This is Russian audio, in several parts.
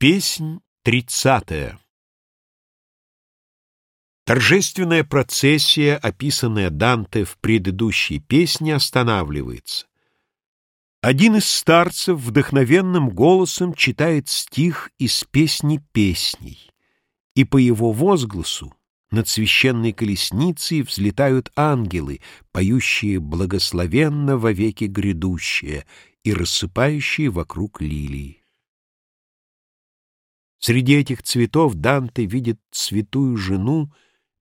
Песнь тридцатая Торжественная процессия, описанная Данте в предыдущей песне, останавливается. Один из старцев вдохновенным голосом читает стих из песни песней, и по его возгласу над священной колесницей взлетают ангелы, поющие благословенно во веки грядущее и рассыпающие вокруг лилии. Среди этих цветов Данте видит святую жену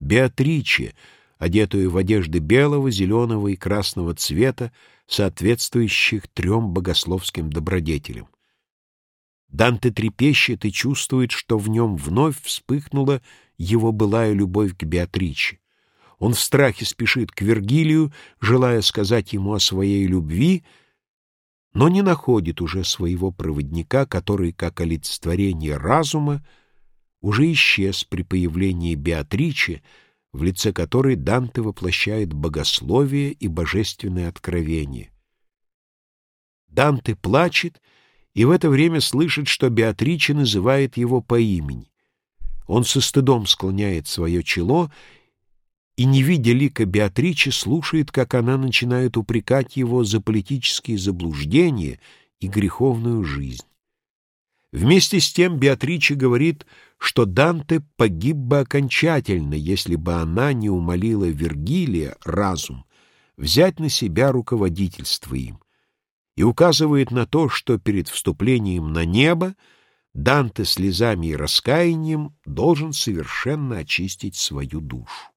Беатриче, одетую в одежды белого, зеленого и красного цвета, соответствующих трем богословским добродетелям. Данте трепещет и чувствует, что в нем вновь вспыхнула его былая любовь к Беатриче. Он в страхе спешит к Вергилию, желая сказать ему о своей любви — но не находит уже своего проводника, который, как олицетворение разума, уже исчез при появлении Беатричи, в лице которой Данте воплощает богословие и божественное откровение. Данте плачет и в это время слышит, что Беатрича называет его по имени. Он со стыдом склоняет свое чело и, не видя лика Беатричи, слушает, как она начинает упрекать его за политические заблуждения и греховную жизнь. Вместе с тем Беатриче говорит, что Данте погиб бы окончательно, если бы она не умолила Вергилия, разум, взять на себя руководительство им, и указывает на то, что перед вступлением на небо Данте слезами и раскаянием должен совершенно очистить свою душу.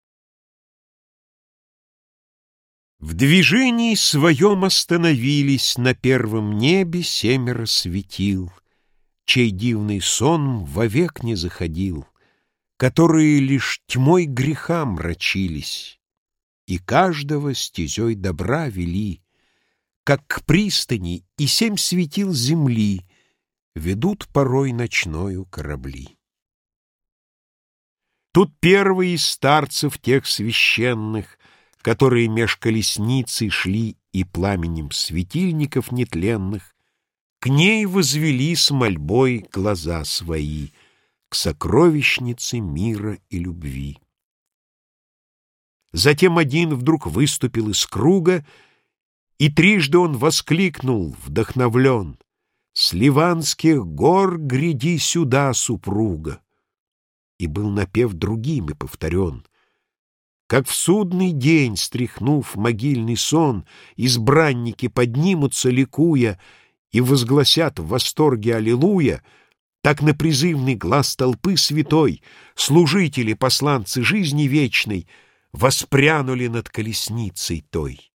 В движении своем остановились на первом небе семеро светил, Чей дивный сон вовек не заходил, Которые лишь тьмой греха мрачились, И каждого стезей добра вели, Как к пристани и семь светил земли Ведут порой ночною корабли. Тут первый из старцев тех священных которые меж колесницей шли и пламенем светильников нетленных, к ней возвели с мольбой глаза свои, к сокровищнице мира и любви. Затем один вдруг выступил из круга, и трижды он воскликнул, вдохновлен, «С ливанских гор гряди сюда, супруга!» И был напев другими повторен, как в судный день, стряхнув могильный сон, Избранники поднимутся, ликуя, И возгласят в восторге Аллилуйя, Так на призывный глаз толпы святой Служители, посланцы жизни вечной Воспрянули над колесницей той.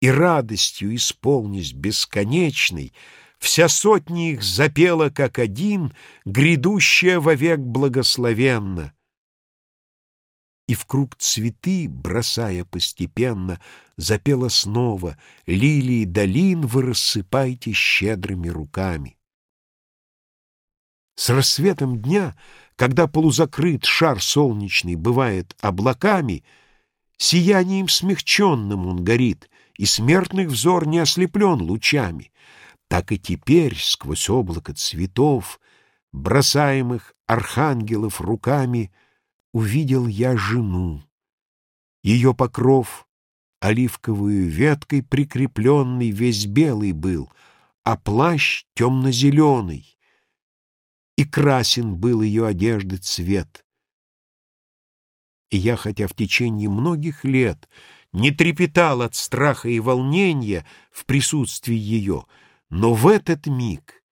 И радостью исполнись бесконечной Вся сотня их запела, как один, Грядущая вовек благословенно — и в круг цветы, бросая постепенно, запела снова «Лилии долин вы рассыпайте щедрыми руками». С рассветом дня, когда полузакрыт шар солнечный бывает облаками, сиянием смягченным он горит, и смертных взор не ослеплен лучами, так и теперь сквозь облако цветов, бросаемых архангелов руками — увидел я жену. Ее покров оливковую веткой прикрепленный весь белый был, а плащ темно-зеленый, и красен был ее одежды цвет. И я, хотя в течение многих лет не трепетал от страха и волнения в присутствии ее, но в этот миг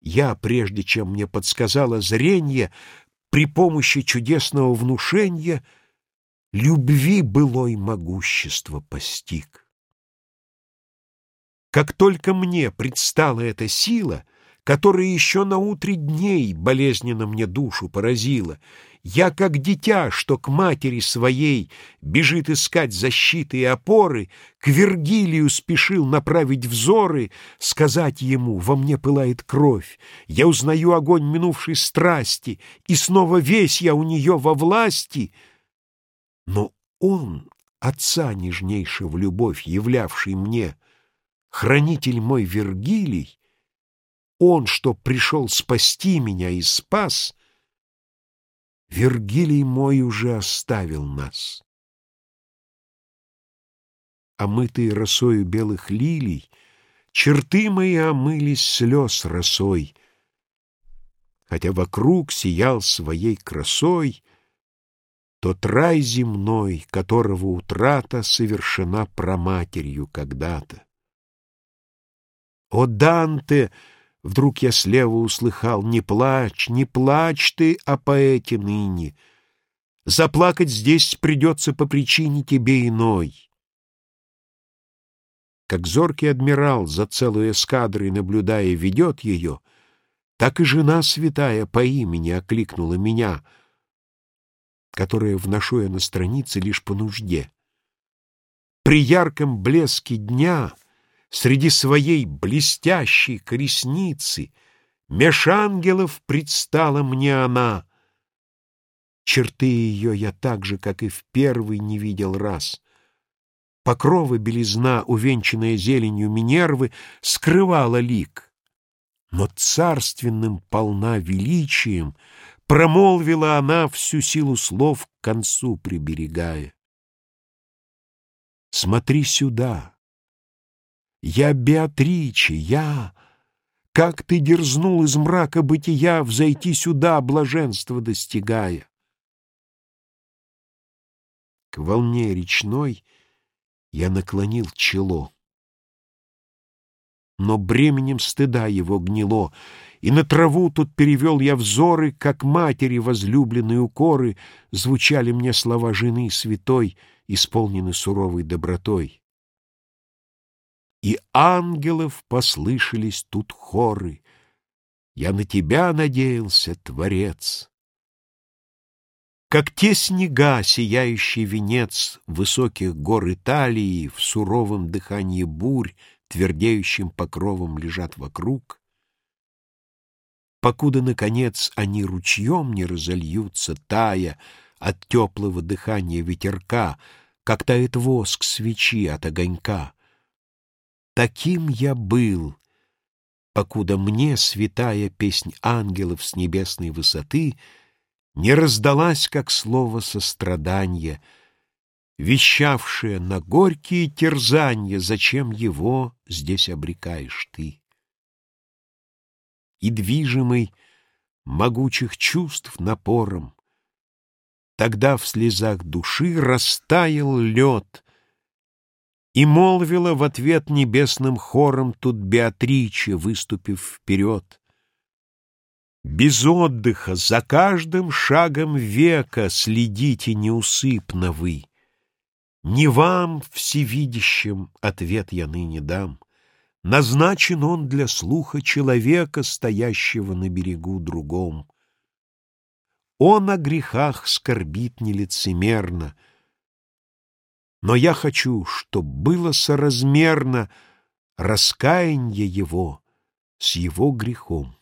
я, прежде чем мне подсказало зрение, при помощи чудесного внушения любви былой могущество постиг. Как только мне предстала эта сила, которая еще на утре дней болезненно мне душу поразила, я, как дитя, что к матери своей бежит искать защиты и опоры, к Вергилию спешил направить взоры, сказать ему, во мне пылает кровь, я узнаю огонь минувшей страсти, и снова весь я у нее во власти. Но он, отца нежнейшего любовь, являвший мне, хранитель мой Вергилий, Он, что пришел спасти меня и спас, Вергилий мой уже оставил нас. Омытые росою белых лилий, Черты мои омылись слез росой, Хотя вокруг сиял своей красой Тот рай земной, которого утрата Совершена проматерью когда-то. О, Данте! Вдруг я слева услыхал, не плачь, не плачь ты о поэте ныне. Заплакать здесь придется по причине тебе иной. Как зоркий адмирал за целую эскадрой наблюдая ведет ее, так и жена святая по имени окликнула меня, которая вношу я на странице лишь по нужде. При ярком блеске дня — Среди своей блестящей колесницы Меж ангелов предстала мне она. Черты ее я так же, как и в первый, не видел раз. Покрова белизна, увенчанная зеленью Минервы, скрывала лик. Но царственным полна величием Промолвила она всю силу слов к концу приберегая. Смотри сюда, я Беатриче, я... Как ты дерзнул из мрака бытия Взойти сюда, блаженство достигая? К волне речной я наклонил чело. Но бременем стыда его гнило, И на траву тут перевел я взоры, Как матери возлюбленные укоры Звучали мне слова жены святой, Исполнены суровой добротой и ангелов послышались тут хоры. Я на тебя надеялся, Творец. Как те снега, сияющий венец Высоких гор Италии В суровом дыхании бурь Твердеющим покровом лежат вокруг, Покуда, наконец, они ручьем не разольются, Тая от теплого дыхания ветерка, Как тает воск свечи от огонька — Таким я был, покуда мне святая песнь ангелов с небесной высоты не раздалась, как слово сострадания, вещавшее на горькие терзанья, зачем его здесь обрекаешь ты. И движимый могучих чувств напором, тогда в слезах души растаял лед, и молвила в ответ небесным хором тут Беатриче, выступив вперед. Без отдыха, за каждым шагом века Следите неусыпно вы. Не вам, всевидящим, ответ я ныне дам. Назначен он для слуха человека, Стоящего на берегу другом. Он о грехах скорбит нелицемерно — но я хочу, чтоб было соразмерно раскаяние его с его грехом.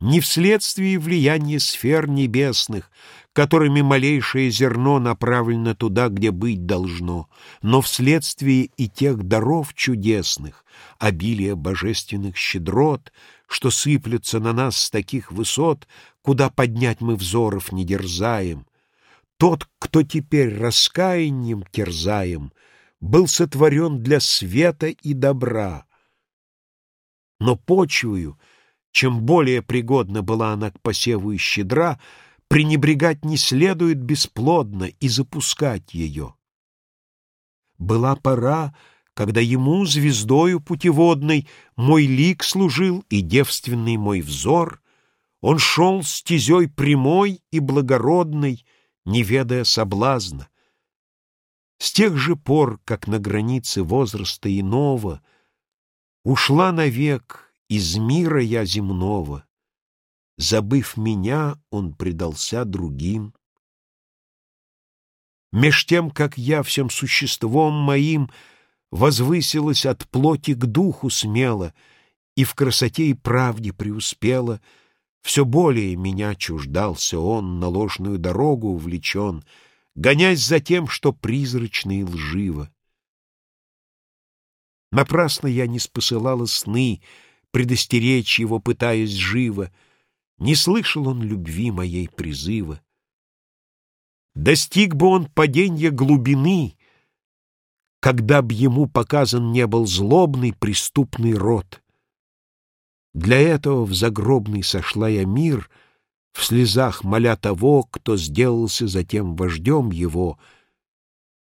Не вследствие влияния сфер небесных, которыми малейшее зерно направлено туда, где быть должно, но вследствие и тех даров чудесных, обилия божественных щедрот, что сыплются на нас с таких высот, куда поднять мы взоров не дерзаем, тот, кто теперь раскаянием терзаем, был сотворен для света и добра. Но почвою, чем более пригодна была она к посеву и щедра, пренебрегать не следует бесплодно и запускать ее. Была пора, когда ему, звездою путеводной, мой лик служил и девственный мой взор, он шел стезей прямой и благородной, не ведая соблазна. С тех же пор, как на границе возраста иного Ушла навек из мира я земного, Забыв меня, он предался другим. Меж тем, как я всем существом моим Возвысилась от плоти к духу смело И в красоте и правде преуспела — все более меня чуждался он, на ложную дорогу увлечен, Гонясь за тем, что призрачно и лживо. Напрасно я не спосылала сны, предостеречь его, пытаясь живо, не слышал он любви моей призыва. Достиг бы он паденья глубины, когда б ему показан не был злобный преступный род. Для этого в загробный сошла я мир, в слезах моля того, кто сделался затем вождем его,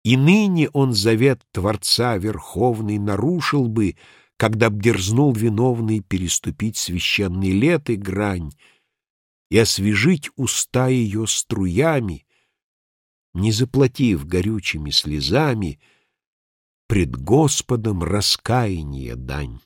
и ныне он завет Творца Верховный нарушил бы, когда б дерзнул виновный переступить священный лет и грань и освежить уста ее струями, не заплатив горючими слезами пред Господом раскаяния дань.